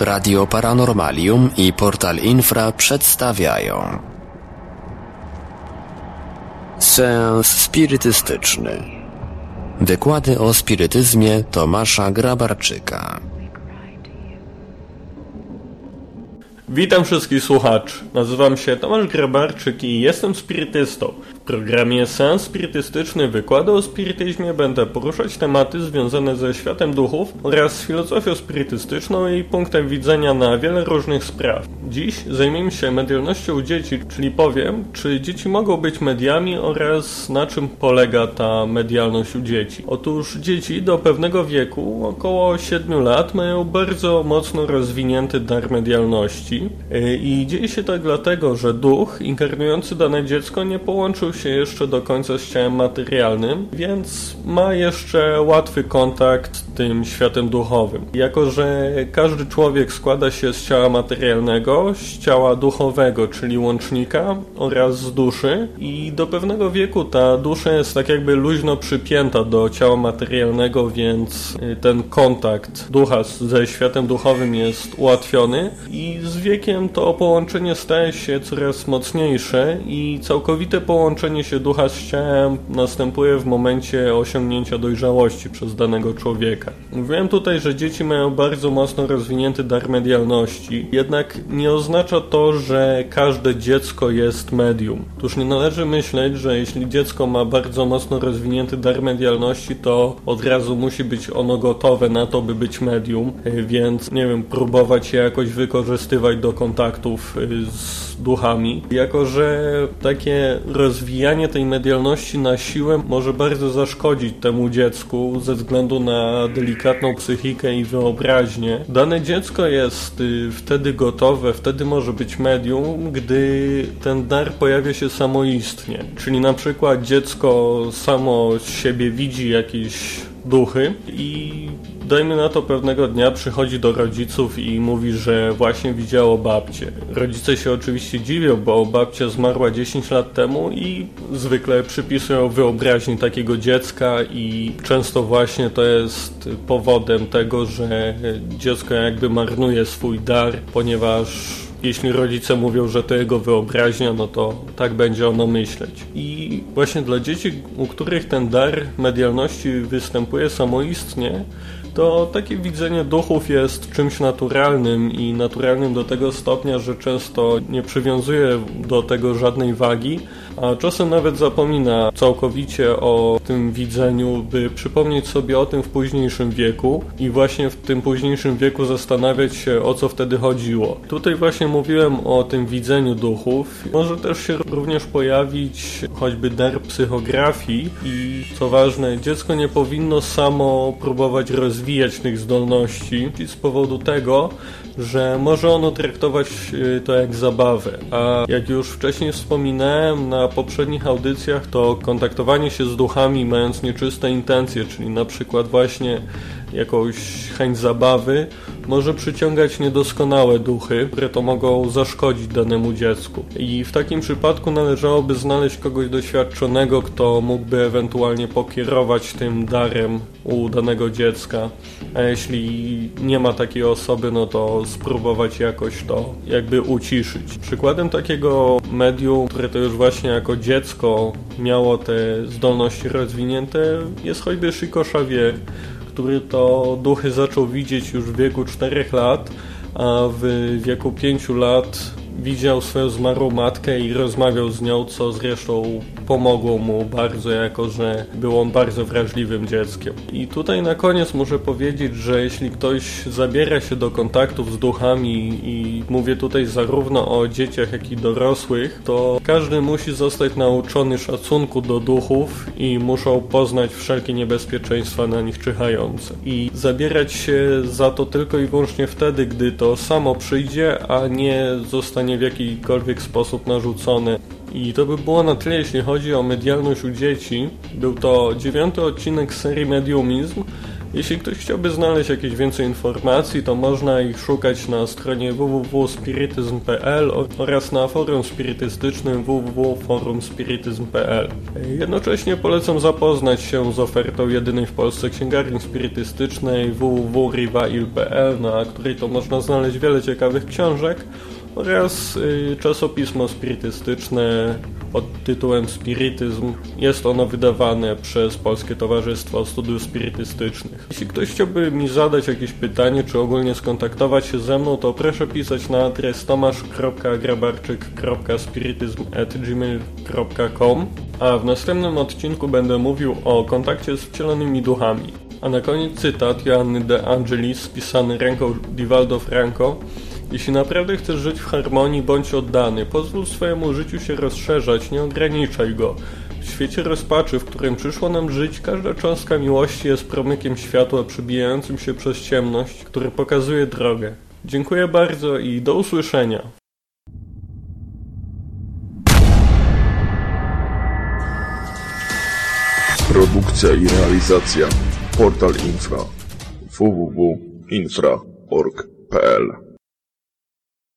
Radio Paranormalium i Portal Infra przedstawiają. Seans spirytystyczny. Wykłady o spirytyzmie Tomasza Grabarczyka Witam wszystkich słuchaczy. Nazywam się Tomasz Grabarczyk i jestem spirytystą. W programie Sens Spirytystyczny Wykłady o spirytyzmie będę poruszać tematy związane ze światem duchów oraz filozofią spirytystyczną i punktem widzenia na wiele różnych spraw. Dziś zajmiemy się medialnością dzieci, czyli powiem, czy dzieci mogą być mediami oraz na czym polega ta medialność u dzieci. Otóż dzieci do pewnego wieku, około 7 lat, mają bardzo mocno rozwinięty dar medialności i dzieje się tak dlatego, że duch inkarnujący dane dziecko nie połączył się jeszcze do końca z ciałem materialnym, więc ma jeszcze łatwy kontakt tym światem duchowym. Jako, że każdy człowiek składa się z ciała materialnego, z ciała duchowego, czyli łącznika oraz z duszy i do pewnego wieku ta dusza jest tak jakby luźno przypięta do ciała materialnego, więc ten kontakt ducha ze światem duchowym jest ułatwiony i z wiekiem to połączenie staje się coraz mocniejsze i całkowite połączenie się ducha z ciałem następuje w momencie osiągnięcia dojrzałości przez danego człowieka. Mówiłem tutaj, że dzieci mają bardzo mocno rozwinięty dar medialności, jednak nie oznacza to, że każde dziecko jest medium. Otóż nie należy myśleć, że jeśli dziecko ma bardzo mocno rozwinięty dar medialności, to od razu musi być ono gotowe na to, by być medium, więc nie wiem, próbować je jakoś wykorzystywać do kontaktów z duchami, jako że takie rozwijanie tej medialności na siłę może bardzo zaszkodzić temu dziecku ze względu na delikatną psychikę i wyobraźnię. Dane dziecko jest wtedy gotowe, wtedy może być medium, gdy ten dar pojawia się samoistnie. Czyli na przykład dziecko samo siebie widzi jakieś duchy i dajmy na to pewnego dnia przychodzi do rodziców i mówi, że właśnie widziało babcię. Rodzice się oczywiście dziwią, bo babcia zmarła 10 lat temu i zwykle przypisują wyobraźni takiego dziecka i często właśnie to jest powodem tego, że dziecko jakby marnuje swój dar, ponieważ jeśli rodzice mówią, że to jego wyobraźnia, no to tak będzie ono myśleć. I właśnie dla dzieci, u których ten dar medialności występuje samoistnie, to takie widzenie duchów jest czymś naturalnym i naturalnym do tego stopnia, że często nie przywiązuje do tego żadnej wagi, a czasem nawet zapomina całkowicie o tym widzeniu, by przypomnieć sobie o tym w późniejszym wieku i właśnie w tym późniejszym wieku zastanawiać się o co wtedy chodziło. Tutaj właśnie mówiłem o tym widzeniu duchów. Może też się również pojawić choćby dar psychografii i co ważne, dziecko nie powinno samo próbować rozwijać tych zdolności z powodu tego, że może ono traktować to jak zabawę. A jak już wcześniej wspominałem na poprzednich audycjach, to kontaktowanie się z duchami mając nieczyste intencje, czyli na przykład właśnie jakąś chęć zabawy, może przyciągać niedoskonałe duchy, które to mogą zaszkodzić danemu dziecku. I w takim przypadku należałoby znaleźć kogoś doświadczonego, kto mógłby ewentualnie pokierować tym darem u danego dziecka. A jeśli nie ma takiej osoby, no to spróbować jakoś to jakby uciszyć. Przykładem takiego medium, które to już właśnie jako dziecko miało te zdolności rozwinięte, jest choćby Chico Xavier, który to duchy zaczął widzieć już w wieku 4 lat, a w wieku 5 lat widział swoją zmarłą matkę i rozmawiał z nią, co zresztą pomogło mu bardzo, jako że był on bardzo wrażliwym dzieckiem. I tutaj na koniec muszę powiedzieć, że jeśli ktoś zabiera się do kontaktów z duchami i mówię tutaj zarówno o dzieciach, jak i dorosłych, to każdy musi zostać nauczony szacunku do duchów i muszą poznać wszelkie niebezpieczeństwa na nich czyhające. I zabierać się za to tylko i wyłącznie wtedy, gdy to samo przyjdzie, a nie zostanie w jakikolwiek sposób narzucone. I to by było na tyle, jeśli chodzi o medialność u dzieci. Był to dziewiąty odcinek serii Mediumizm. Jeśli ktoś chciałby znaleźć jakieś więcej informacji, to można ich szukać na stronie www.spirityzm.pl oraz na forum spirytystycznym www.forumspirityzm.pl. Jednocześnie polecam zapoznać się z ofertą jedynej w Polsce księgarni spirytystycznej www.revival.pl, na której to można znaleźć wiele ciekawych książek oraz y, czasopismo spirytystyczne pod tytułem Spirytyzm. Jest ono wydawane przez Polskie Towarzystwo Studiów Spirytystycznych. Jeśli ktoś chciałby mi zadać jakieś pytanie, czy ogólnie skontaktować się ze mną, to proszę pisać na adres tomasz.grabarczyk.spirytyzm.gmail.com A w następnym odcinku będę mówił o kontakcie z wcielonymi duchami. A na koniec cytat Joanny de Angelis spisany ręką Divaldo Franco jeśli naprawdę chcesz żyć w harmonii, bądź oddany. Pozwól swojemu życiu się rozszerzać, nie ograniczaj go. W świecie rozpaczy, w którym przyszło nam żyć, każda cząstka miłości jest promykiem światła przebijającym się przez ciemność, który pokazuje drogę. Dziękuję bardzo i do usłyszenia. Produkcja i realizacja Portal Infra www.infra.org.pl